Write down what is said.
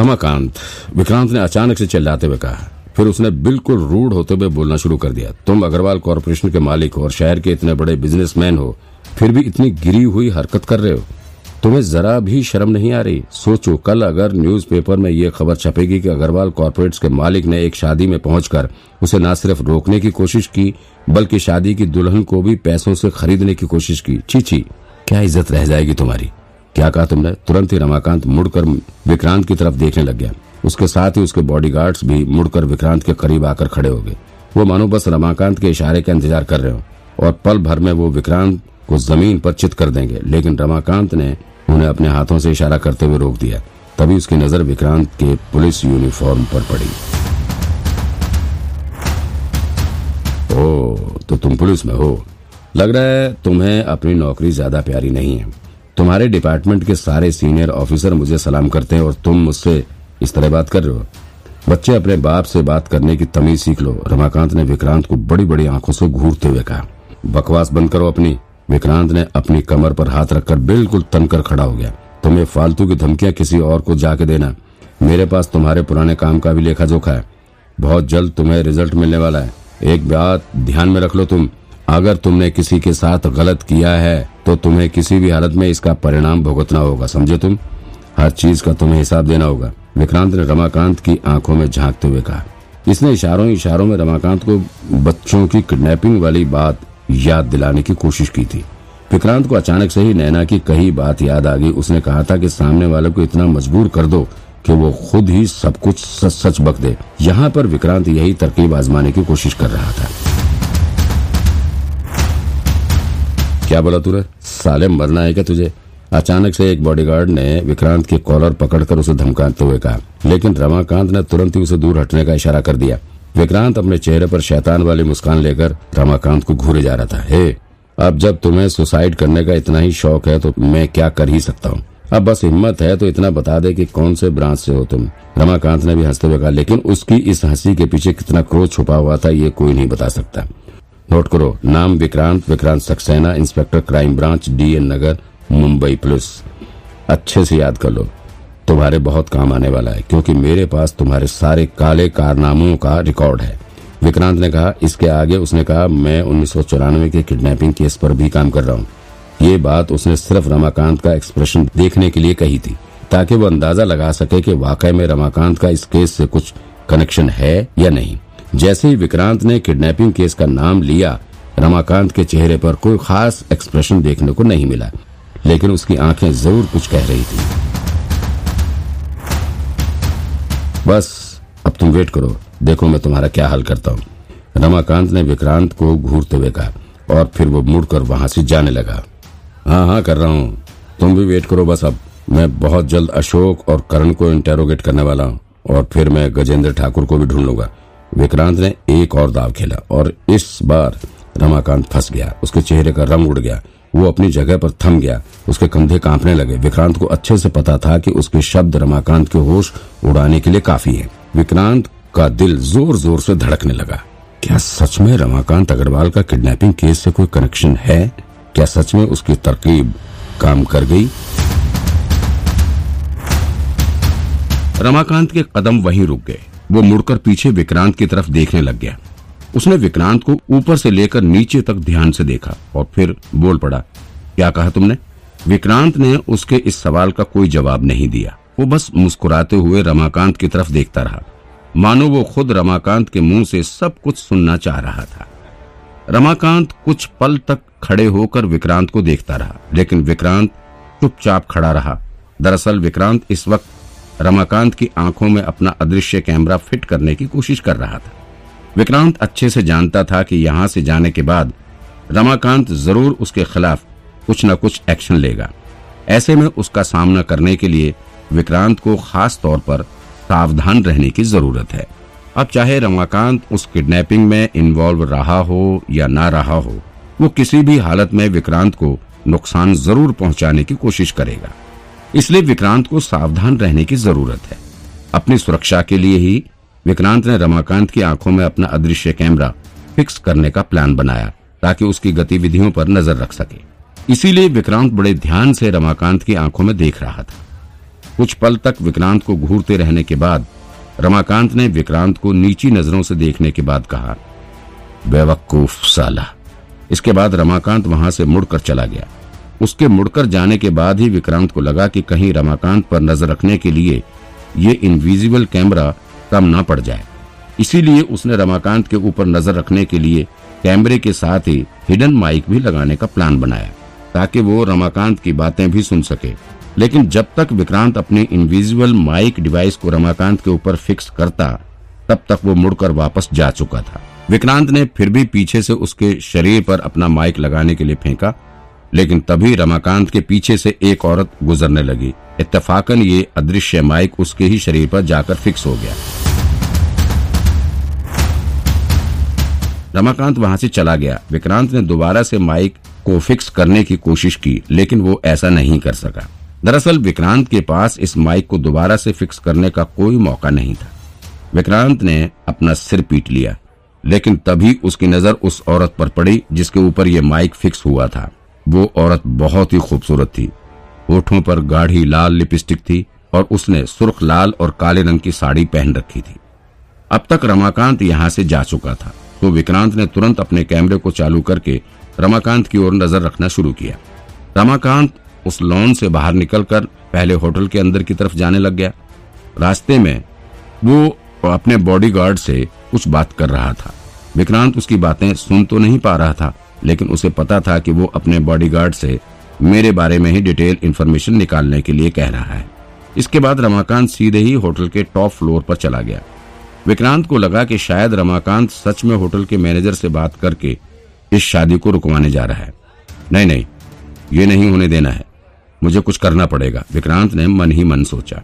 रमाकांत विक्रांत ने अचानक से चिल्लाते हुए कहा, फिर उसने बिल्कुल रूढ़ होते हुए बोलना शुरू कर दिया, तुम अग्रवाल कॉरपोरेशन के मालिक हो और शहर के इतने बड़े बिजनेसमैन हो, फिर भी इतनी गिरी हुई हरकत कर रहे हो। तुम्हें जरा भी शर्म नहीं आ रही? सोचो, कल अगर न्यूज़पेपर में ये खबर छपेगी कि अग्रवाल कॉरपोरेट्स के मालिक ने एक शादी में पहुंचकर उसे न सिर्फ़ रोकने की कोशिश की, बल्कि शादी की दुल्हन को भी पैसों से खरीदने की कोशिश की। छी छी, क्या इज़्ज़त रह जाएगी तुम्हारी? क्या कहा तुमने? तुरंत ही रमाकांत मुड़कर विक्रांत की तरफ़ देखने लग गया। उसके साथ ही उसके बॉडीगार्ड्स भी मुड़कर विक्रांत के करीब आकर खड़े हो गए। वो मानो बस रमाकांत के इशारे का इंतज़ार कर रहे हो, और पल भर में वो विक्रांत को ज़मीन पर चित कर देंगे। लेकिन रमाकांत ने उन्हें अपने हाथों से इशारा करते हुए रोक दिया। तभी उसकी नज़र विक्रांत के पुलिस यूनिफॉर्म पर पड़ी। ओ तो तुम पुलिस में हो। लग रहा है तुम्हें अपनी नौकरी ज़्यादा प्यारी नहीं है। तुम्हारे डिपार्टमेंट के सारे सीनियर ऑफिसर मुझे सलाम करते हैं और तुम मुझसे इस तरह बात कर रहे हो। बच्चे अपने बाप से बात करने की तमीज सीख लो। रमाकांत ने विक्रांत को बड़ी बड़ी आँखों से घूरते हुए कहा। बकवास बंद करो अपनी। विक्रांत ने अपनी कमर पर हाथ रखकर बिल्कुल तनकर खड़ा हो गया। तुम्हें फालतू की धमकियाँ किसी और को जाके देना। मेरे पास तुम्हारे पुराने काम का भी लेखा जोखा है। बहुत जल्द तुम्हें रिज़ल्ट मिलने वाला है। एक बात ध्यान में रख लो तुम। अगर तुमने किसी के साथ गलत किया है तो तुम्हें किसी भी हालत में इसका परिणाम भुगतना होगा, समझे तुम? हर चीज़ का तुम्हें हिसाब देना होगा। विक्रांत ने रमाकांत की आँखों में झांकते हुए कहा। इसने इशारों इशारों में रमाकांत को बच्चों की किडनैपिंग वाली बात याद दिलाने की कोशिश की थी। विक्रांत को अचानक से ही नैना की कही बात याद आ गई। उसने कहा था कि सामने वाले को इतना मजबूर कर दो कि वो खुद ही सब कुछ सच सच बक दे। यहाँ पर विक्रांत यही तरकीब आजमाने की कोशिश कर रहा था। क्या बोला तूने? साले मरना है क्या तुझे? अचानक से एक बॉडीगार्ड ने विक्रांत की कॉलर पकड़कर उसे धमकाते हुए कहा। लेकिन रमाकांत ने तुरंत ही उसे दूर हटने का इशारा कर दिया। विक्रांत अपने चेहरे पर शैतान वाली मुस्कान लेकर रमाकांत को घूरे जा रहा था। हे, अब जब तुम्हें सुसाइड करने का इतना ही शौक है तो मैं क्या कर ही सकता हूँ? अब बस हिम्मत है तो इतना बता दे कि कौन से ब्रांच से हो तुम। रमाकांत ने भी हँसते हुए कहा, लेकिन उसकी इस हँसी के पीछे कितना क्रोध छुपा हुआ था, ये कोई नहीं बता सकता। नोट करो, नाम Vikrant Vikrant Saxena, inspector crime branch, DN Nagar, Mumbai police. अच्छे से याद कर लो, तुम्हारे बहुत काम आने वाला है, क्योंकि मेरे पास तुम्हारे सारे काले कारनामों का रिकॉर्ड है। विक्रांत ने कहा, इसके आगे उसने कहा, मैं उन्नीस सौ चौरानवे के किडनैपिंग केस पर भी काम कर रहा हूँ। ये बात उसने सिर्फ़ रमाकांत का एक्सप्रेशन देखने के लिए कही थी, ताकि वो अंदाज़ा लगा सके कि वाकई में रमाकांत का इस केस से कुछ कनेक्शन है या नहीं। जैसे ही विक्रांत ने किडनैपिंग केस का नाम लिया, रमाकांत के चेहरे पर कोई खास एक्सप्रेशन देखने को नहीं मिला, लेकिन उसकी आँखें ज़रूर कुछ कह रही थी। बस, अब तुम वेट करो, देखो मैं तुम्हारा क्या हाल करता हूँ। रमाकांत ने विक्रांत को घूरते हुए कहा, और फिर वो मुड़कर वहाँ से जाने लगा। हाँ हाँ कर रहा हूँ। तुम भी वेट करो बस अब। मैं बहुत जल्द अशोक और करण को इंटेरोगेट करने वाला हूँ, और फिर मैं गजेंद्र ठाकुर को भी ढूंढ लूँगा। विक्रांत ने एक और दाव खेला और इस बार रमाकांत फंस गया। उसके चेहरे का रंग उड़ गया। वो अपनी जगह पर थम गया। उसके कंधे कांपने लगे। विक्रांत को अच्छे से पता था कि उसके शब्द रमाकांत के होश उड़ाने के लिए काफ़ी है। विक्रांत का दिल ज़ोर ज़ोर से धड़कने लगा। क्या सच में रमाकांत अग्रवाल का किडनैपिंग केस से कोई कनेक्शन है? क्या सच में उसकी तरकीब काम कर गई? रमाकांत के कदम वहीं रुक गए। वो मुड़कर पीछे विक्रांत की तरफ़ देखने लग गया। उसने विक्रांत को ऊपर से लेकर नीचे तक ध्यान से देखा और फिर बोल पड़ा, क्या कहा तुमने? विक्रांत ने उसके इस सवाल का कोई जवाब नहीं दिया। वो बस मुस्कुराते हुए रमाकांत की तरफ़ देखता रहा। मानो वो खुद रमाकांत के मुँह से सब कुछ सुनना चाह रहा था। रमाकांत कुछ पल तक खड़े होकर विक्रांत को देखता रहा, लेकिन विक्रांत चुपचाप खड़ा रहा। दरअसल विक्रांत इस वक्त रमाकांत की आँखों में अपना अदृश्य कैमरा फिट करने की कोशिश कर रहा था। विक्रांत अच्छे से जानता था कि यहाँ से जाने के बाद रमाकांत ज़रूर उसके खिलाफ कुछ न कुछ एक्शन लेगा। ऐसे में उसका सामना करने के लिए विक्रांत को खास तौर पर सावधान रहने की ज़रूरत है। अब चाहे रमाकांत उस किडनैपिंग में इन्वॉल्व रहा हो या ना रहा हो, वो किसी भी हालत में विक्रांत को नुकसान ज़रूर पहुँचाने की कोशिश करेगा। इसलिए विक्रांत को सावधान रहने की ज़रूरत है। अपनी सुरक्षा के लिए ही विक्रांत ने रमाकांत की आँखों में अपना अदृश्य कैमरा फिक्स करने का प्लान बनाया, ताकि उसकी गतिविधियों पर नज़र रख सके। इसीलिए विक्रांत बड़े ध्यान से रमाकांत की आँखों में देख रहा था। कुछ पल तक विक्रांत को घूरते रहने के बाद रमाकांत ने विक्रांत को नीची नज़रों से देखने के बाद कहा, बेवकूफ़ साला। इसके बाद रमाकांत वहाँ से मुड़कर चला गया। उसके मुड़कर जाने के बाद ही विक्रांत को लगा कि कहीं रमाकांत पर नज़र रखने के लिए ये इनविजिबल कैमरा कम ना पड़ जाए। इसीलिए उसने रमाकांत के ऊपर नज़र रखने के लिए कैमरे के साथ ही हिडन माइक भी लगाने का प्लान बनाया, ताकि वो रमाकांत की बातें भी सुन सके। लेकिन जब तक विक्रांत अपने इनविजिबल माइक डिवाइस को रमाकांत के ऊपर फिक्स करता, तब तक वो मुड़कर वापस जा चुका था। विक्रांत ने फिर भी पीछे से उसके शरीर पर अपना माइक लगाने के लिए फेंका लेकिन तभी रमाकांत के पीछे से एक औरत गुजरने लगी। इत्तेफाकन ये अदृश्य माइक उसके ही शरीर पर जाकर फिक्स हो गया। रमाकांत वहाँ से चला गया। विक्रांत ने दोबारा से माइक को फिक्स करने की कोशिश की, लेकिन वो ऐसा नहीं कर सका। दरअसल विक्रांत के पास इस माइक को दोबारा से फिक्स करने का कोई मौका नहीं था। विक्रांत ने अपना सिर पीट लिया, लेकिन तभी उसकी नज़र उस औरत पर पड़ी, जिसके ऊपर यह माइक फिक्स हुआ था। वो औरत बहुत ही खूबसूरत थी। होठों पर गाढ़ी लाल लिपस्टिक थी और उसने सुर्ख लाल और काले रंग की साड़ी पहन रखी थी। अब तक रमाकांत यहाँ से जा चुका था तो विक्रांत ने तुरंत अपने कैमरे को चालू करके रमाकांत की ओर नज़र रखना शुरू किया। रमाकांत उस लॉन से बाहर निकलकर पहले होटल के अंदर की तरफ़ जाने लग गया। रास्ते में वो अपने बॉडीगार्ड से कुछ बात कर रहा था। विक्रांत उसकी बातें सुन तो नहीं पा रहा था लेकिन उसे पता था कि वो अपने बॉडीगार्ड से मेरे बारे में ही डिटेल इन्फॉर्मेशन निकालने के लिए कह रहा है। इसके बाद रमाकांत सीधे ही होटल के टॉप फ्लोर पर चला गया। विक्रांत को लगा कि शायद रमाकांत सच में होटल के मैनेजर से बात करके इस शादी को रुकवाने जा रहा है। नहीं नहीं, ये नहीं होने देना है। मुझे कुछ करना पड़ेगा। विक्रांत ने मन ही मन सोचा।